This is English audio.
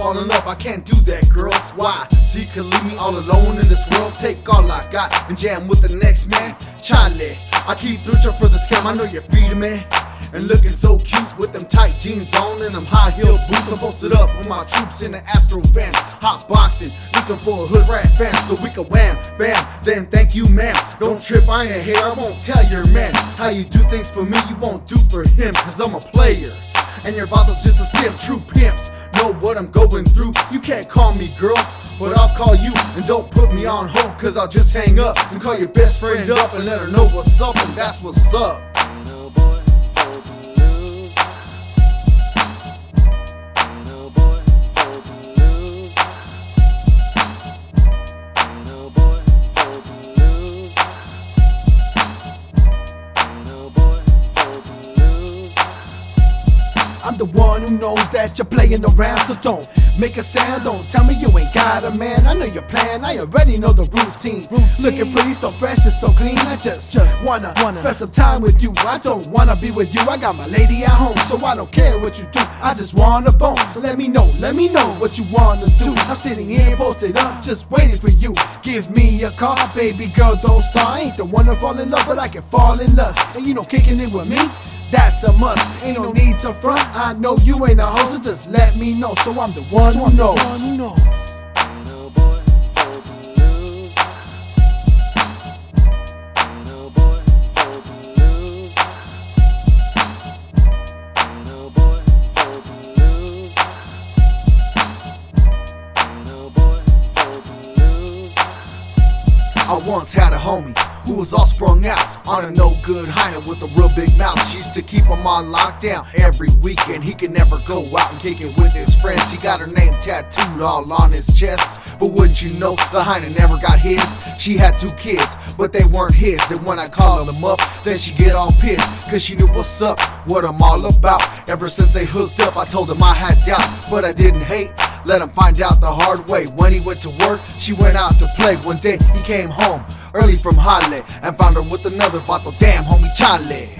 fall in love. I can't do that, girl. Why? So you can leave me all alone in this world. Take all I got and jam with the next man. Charlie, I keep searching for the scam. I know you're feeding me. And looking so cute with them tight jeans on and them high heel boots. I'm posted up with my troops in the Astro van. Hot boxing, looking for a hood rat fan so we can wham, bam. Then thank you, ma'am. Don't trip, I ain't here. I won't tell your man how you do things for me. You won't do for him, cause I'm a player. And your father's just a simp, true can't call me girl, but I'll call you. And don't put me on hold, cause I'll just hang up and call your best friend up and let her know what's up, and that's what's up. I'm the one who knows that you're playing around, so don't make a sound. Don't tell me you ain't got a man. I know your plan, I already know the routine. Looking pretty, so fresh and so clean. I just, just wanna, wanna spend some time with you. I don't wanna be with you. I got my lady at home, so I don't care what you do. I just wanna bone. So let me know, let me know what you wanna do. I'm sitting here posted up, just waiting for you. Give me a call, baby girl, don't start. I ain't the one to fall in love, but I can fall in lust. And you know, kicking it with me. That's a must. Ain't no need to front. I know you ain't a host, so just let me know. So I'm the one who knows. In love. I once had a homie who was all sprung out on a no good hyena with a real big mouth. She used to keep him on lockdown every weekend. He could never go out and kick it with his friends. He got her name tattooed all on his chest. But wouldn't you know, the hyena never got his. She had two kids, but they weren't his. And when I called them up, then she get all pissed. Cause she knew what's up, what I'm all about. Ever since they hooked up, I told them I had doubts, but I didn't hate. Let him find out the hard way. When he went to work, she went out to play. One day he came home early from Holly and found her with another bottle. Damn, homie Charlie.